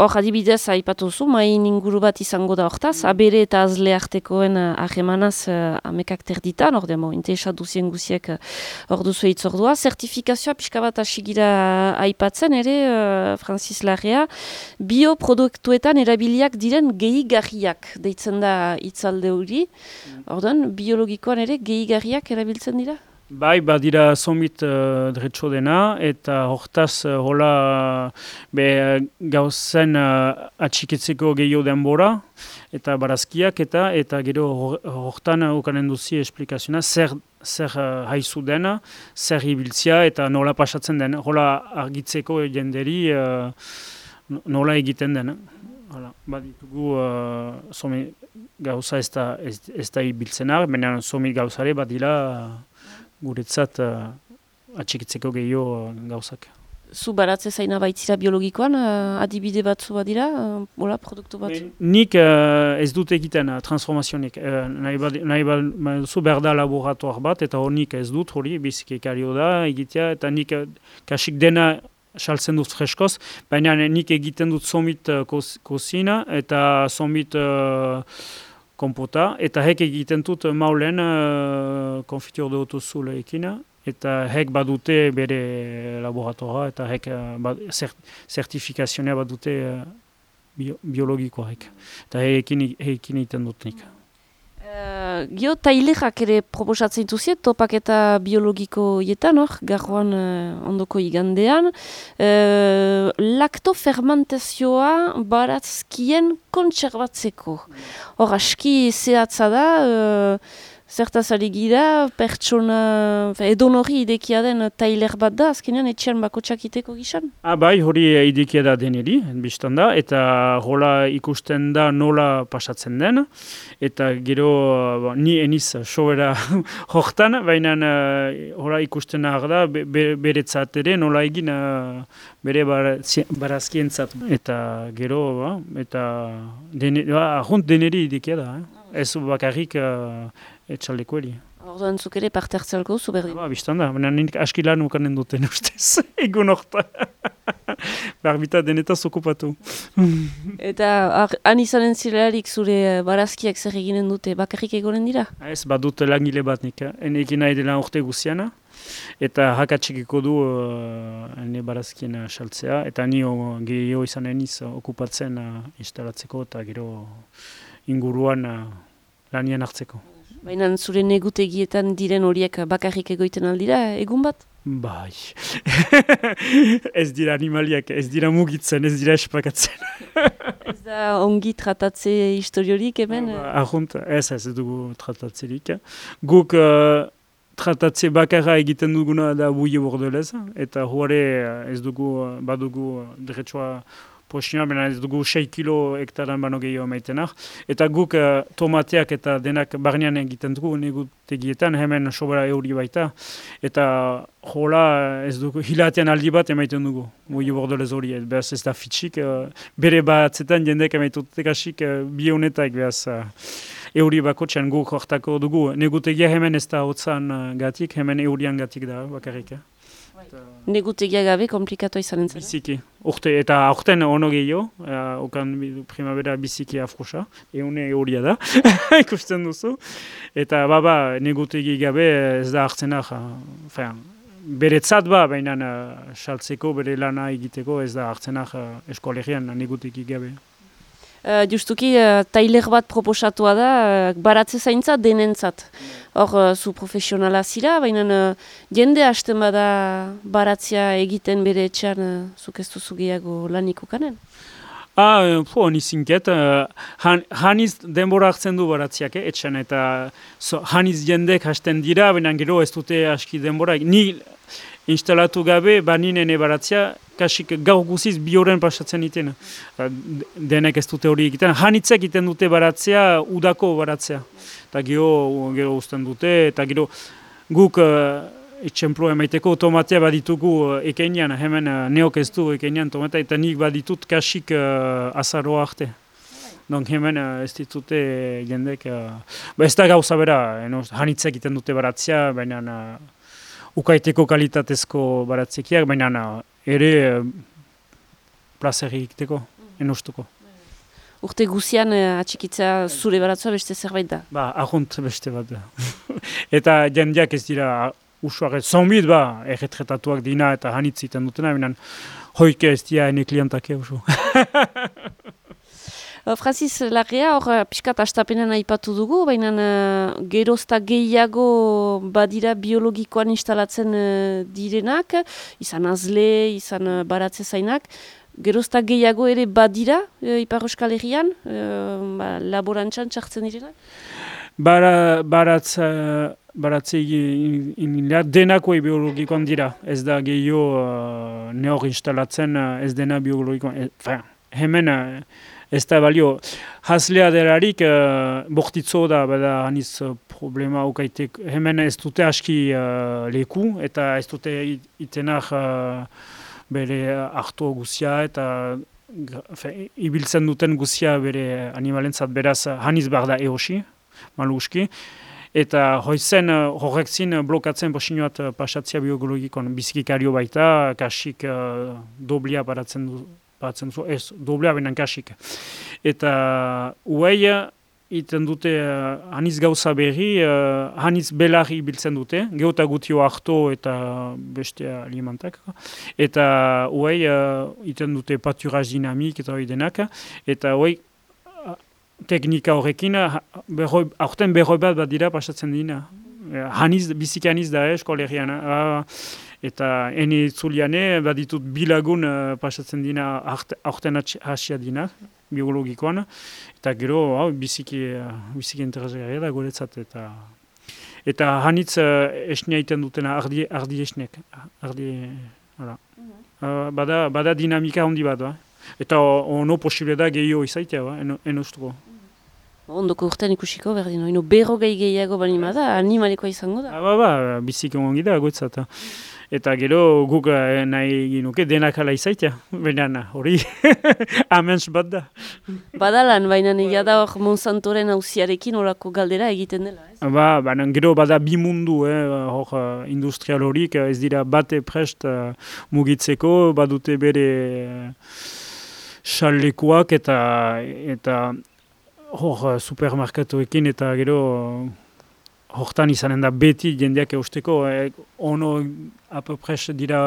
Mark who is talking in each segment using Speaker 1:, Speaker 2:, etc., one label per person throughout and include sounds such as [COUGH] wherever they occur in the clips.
Speaker 1: hor adibidez aipatu zu, main inguru bat izango da hortaz, abere eta azle artekoen uh, ahemanaz uh, amekak terditan, hor demo, interesa duzien guziek hor uh, duzu eitzordua. Zertifikazioa pixka bat asigira aipatzen ere, uh, Francis Larrea, bioproduktuetan erabiliak diren gehigarriak, deitzen da itzalde hori, mm. hor biologikoan ere gehigarriak erabiltzen dira?
Speaker 2: Bai, badira somit uh, dretxo dena, eta hortaz uh, hola be, gauzen uh, atxikitzeko gehiago denbora, eta barazkiak, eta eta gero hortan okanen duzi esplikazioa, zer, zer uh, haizu dena, zer ibiltzia, eta nola pasatzen den, hola argitzeko jenderi uh, nola egiten den. Hala, baditugu uh, somi gauza ez da, ez, ez da ibiltzenak, baina somi gauzare badila guretzat uh, atxikitzeko gehiago uh, gauzak.
Speaker 1: Zu baratze zaina baitzira biologikoan, uh, adibide batzu badira, uh, hola, produktu bat?
Speaker 2: nik uh, ez dut egiten uh, transformazionik. Uh, nahi ba, zu berda laboratuar bat, eta honik ez dut hori, bizik ekario da, egitea, eta nik uh, kasik dena saltzen dut freskoz, baina nik egiten dut somit uh, kozina, eta somit... Uh, kompota, eta hek egiten dut maulen uh, konfitior de otozule ekina, eta hek badute bere laboratora, eta hek uh, bad, zertifikazionea badute uh, biologikoa hek. Eta hek egiten dut nik.
Speaker 1: Uh, Gio, tailerak ere proposatzen duziet, topak eta biologiko ietan, hor, garroan uh, ondoko igandean. Uh, laktofermentazioa baratzkien kontserbatzeko. Hor, aski zehatza da, zertaz ari gira, pertsona, edon hori idekia den tailer bat da, azkenean etxean bako txakiteko gizan?
Speaker 2: Ah, bai, hori idekia da deneri, biztan da, eta hola ikusten da nola pasatzen den, eta gero ba, ni eniz sobera [LAUGHS] hortan, baina uh, hola ikusten da be, bere ere nola egin bere barazkien zat. Eta gero, ba, eta dene, ba, deneri idekia da, eh? ez bakarrik uh, etxaldeko eri.
Speaker 1: Orduan zuk ere parte hartzelko zu berdin?
Speaker 2: Ba, biztan da, baina nik aski lan ukanen duten ustez, [LAUGHS] egun orta. [LAUGHS] Barbita denetaz okupatu. [LAUGHS]
Speaker 1: Eta han izanen zirelarik zure eh, barazkiak zer eginen dute, bakarrik egonen dira?
Speaker 2: Ez, badut langile bat nik, eh? enekin nahi dela orte guziana. Eta hakatxikiko du uh, ene barazkien saltzea, eta ni gehiago izanen iz okupatzen uh, instalatzeko eta gero inguruan uh, lanien hartzeko.
Speaker 1: Baina zure negutegietan diren horiek bakarrik egoiten aldira, egun bat?
Speaker 2: Bai. [LAUGHS] ez dira animaliak, ez dira mugitzen, ez dira espakatzen.
Speaker 1: ez da ongi tratatze historiorik hemen?
Speaker 2: Ba, ahunt, ez ez dugu tratatzerik. Guk uh, tratatze bakarra egiten duguna da buie bordelez, eta huare ez dugu, badugu, diretsua posina, bena ez dugu 6 kilo hektaran bano gehiago maitenak. Eta guk uh, tomateak eta denak barnean egiten dugu negutegietan, hemen sobera euri baita. Eta jola ez dugu [LAUGHS] hilatean aldi bat emaiten dugu, goi bordolez hori, behaz ez da fitxik. Uh, bere batzetan jendek emaitutek asik uh, bi honetak behaz uh, euri bako txan guk hortako dugu. Negutegia hemen ez da hotzan gatik, hemen eurian gatik da bakarrik.
Speaker 1: Negutegia gabe komplikatu izan entzen.
Speaker 2: Biziki. Urte, eta aurten ono gehiago, uh, okan primavera biziki afrosa, eune horia da, [LAUGHS] ikusten duzu. Eta baba, negutegi gabe ez da hartzenak, uh, beretzat ba, baina uh, saltzeko, bere lana egiteko ez da hartzenak uh, eskolegian negutegi gabe.
Speaker 1: Uh, justuki, uh, tailer bat proposatua da, uh, baratze zaintza denentzat. Hor, uh, zu profesionala zira, baina uh, jende hasten bada baratzea egiten bere etxean, uh, zuk ez duzu gehiago laniko kanen?
Speaker 2: Ah, po, nizinket. Uh, han, haniz denbora hartzen du baratziak, eh, etxean, eta so, haniz jendek hasten dira, baina gero ez dute aski denbora. Ni instalatu gabe, baninen ebaratzea, kasik gaur guziz bi horren pasatzen iten. Denek ez dute hori egiten. Hanitzek egiten dute baratzea, udako baratzea. Eta gero, gero usten dute, eta gero guk uh, etxemplu emaiteko tomatea baditugu uh, ekenian, hemen uh, neok ez du ekenian tomatea, eta nik baditut kasik uh, azaroa arte. Donk hemen uh, ez ditute jendek, uh, ba ez da gauza bera, eno, hanitzek egiten dute baratzea, baina ukaiteko kalitatezko baratzekiak, baina ere uh, plazeri egiteko. enostuko.
Speaker 1: Urte guzian uh, atxikitzea zure baratzua beste zerbait da?
Speaker 2: Ba, ahunt beste bat da. [LAUGHS] eta jendeak ez dira usuak ez zombit, ba, erretretatuak dina eta hanitziten dutena, binan hoike ez dira ene klientak eusu. [LAUGHS]
Speaker 1: Francis Larrea, hor uh, piskat astapenan aipatu dugu, baina uh, gerozta gehiago badira biologikoan instalatzen uh, direnak, izan azle, izan uh, baratze zainak, gerozta gehiago ere badira e, Ipar Euskal Herrian, e, ba, laborantzan txartzen direnak?
Speaker 2: Bara, baratz, baratze in, in, denako biologikoan dira, ez da gehiago uh, neor instalatzen ez dena biologikoan, e, hemen ez da balio. Hazlea derarik uh, bortitzo da, bada haniz problema ukaitek, hemen ez dute aski uh, leku, eta ez dute itenak bere hartu guzia eta fe, ibiltzen duten guzia bere animalentzat beraz haniz behar da eosi, maluski. Eta hoizen horrek zin blokatzen posinoat pasatzia biologikon bizikikario baita, kasik uh, doblia paratzen du, paratzen du, ez, doblia benan kasik. Eta uei iten dute uh, haniz gauza berri, uh, haniz belarri biltzen dute, geota gutio harto eta beste alimentak. Eta huei uh, iten dute paturaz dinamik eta hori denak. Eta huei teknika horrekin, aurten berroi bat bat dira pasatzen dina. Biziki haniz da eskolerian. Uh, eta eni zuliane baditut bilagun uh, pasatzen dina aurten hasia dina biologikoan, eta gero hau biziki, biziki interesgarria da guretzat, eta eta hanitz uh, esnea iten dutena ardi, ardi esnek, ardi, hala. Mm -hmm. bada, bada dinamika handi bat, ba. eta ono posible da gehiago izaitea, ba, eno, enostuko.
Speaker 1: Ondoko urtean ikusiko, berdin, ino berro gehi gehiago bali ma da, animalikoa izango da.
Speaker 2: Ah, ba, ba, biziki ongi da, guretzat. Eta gero guk eh, nahi ginuke denak ala izaitea, baina hori [LAUGHS] amens bat da.
Speaker 1: Badalan, baina nila da hor Monsantoren hausiarekin horako galdera egiten dela, ez?
Speaker 2: Ba, baina gero bada bi mundu, eh, hor uh, industrial horik, ez dira bate prest uh, mugitzeko, badute bere xalekuak eta eta hor supermarkatuekin eta gero hortan izanen da beti jendeak eusteko, eh, ono apopres dira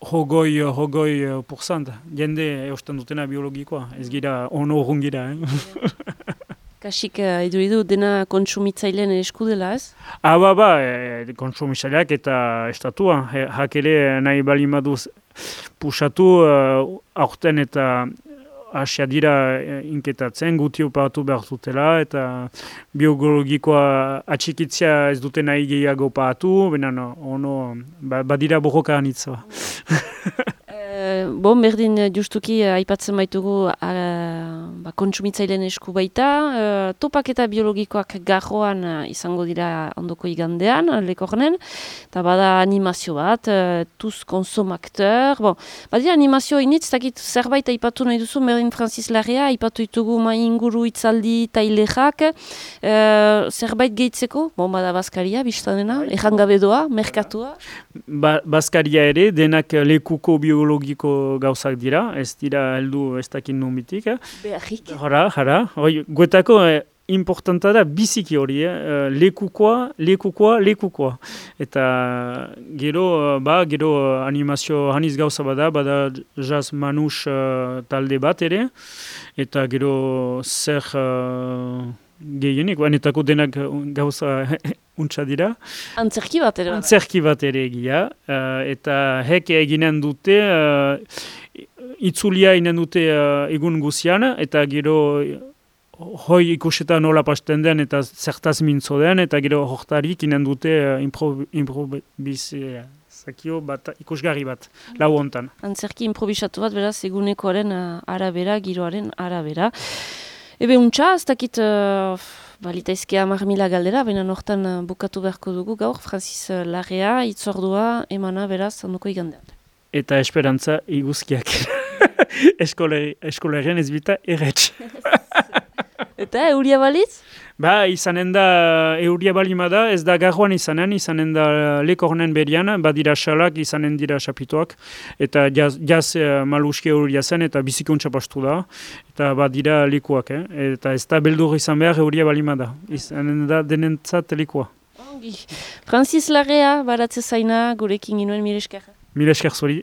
Speaker 2: hogoi, hogoi uh, pursant, jende eusten dutena biologikoa, ez gira ono horren gira. Eh? [LAUGHS]
Speaker 1: Kasik uh, edu dena kontsumitzailean eskudela ez?
Speaker 2: Ah, ba, ba, e, kontsumitzaileak eta estatua, hakere nahi bali maduz pusatu uh, aurten eta hasia dira eh, inketatzen, guti opatu behar dutela, eta biologikoa atxikitzia ez dute nahi gehiago patu, baina no, ono, ba, badira borroka anitza.
Speaker 1: Uh, bon, berdin justuki uh, aipatzen baitugu ba, kontsumitzailen esku baita. Uh, topak eta biologikoak garroan izango dira ondoko igandean, lekornen. Eta bada animazio bat, uh, tuz konsomakteur. Bon, badira animazio initz, takit zerbait aipatu nahi duzu, berdin Francis Larrea, aipatu ditugu ma inguru itzaldi tailexak. Uh, zerbait gehitzeko, bon, bada Baskaria, biztanena, bai. errangabe doa, merkatua.
Speaker 2: Ba, Baskaria ere, denak lekuko ekologiko gauzak dira, ez dira heldu ez dakin numitik. Eh? Hora, jara. Guetako eh, importanta da biziki hori, eh? eh? lekukoa, lekukoa, lekukoa. Eta gero, eh, ba, gero animazio haniz gauza bada, bada jaz manus uh, talde bat ere, eta gero zer... Uh, gehienik, banetako denak gauza [LAUGHS] untsa dira.
Speaker 1: Antzerki bat ere.
Speaker 2: Antzerki bat ere egia. Uh, eta heke eginen dute, uh, itzulia inen dute uh, egun guzian, eta gero hoi ikuseta nola pasten den, eta zertaz mintzo den, eta gero hortarik inen dute uh, improvisazio zakio bat ikusgarri bat, lau hontan.
Speaker 1: Antzerki improvisatu bat, beraz, egunekoaren uh, arabera, giroaren arabera. Ebe untxa, ez dakit uh, balitaizkea marmila galdera, baina nortan uh, bukatu beharko dugu gaur, Francis uh, Larrea, itzordua, emana beraz, handoko igandean.
Speaker 2: Eta esperantza iguzkiak. [LAUGHS] Eskolerien ez bita erretz. [LAUGHS]
Speaker 1: Eta euria balitz?
Speaker 2: Ba, izanen da euria balima da, ez da garroan izanen, izanen da lekornen berian, badira salak izanen dira sapituak, eta jaz, jaz uh, maluski euria zen, eta bizikuntza pastu da, eta badira likuak, eh? eta ez da beldur izan behar euria balima da, izanen da denentzat likua.
Speaker 1: Francis Larrea, baratze zaina, gurekin inoen mireskera.
Speaker 2: Mireskera zori.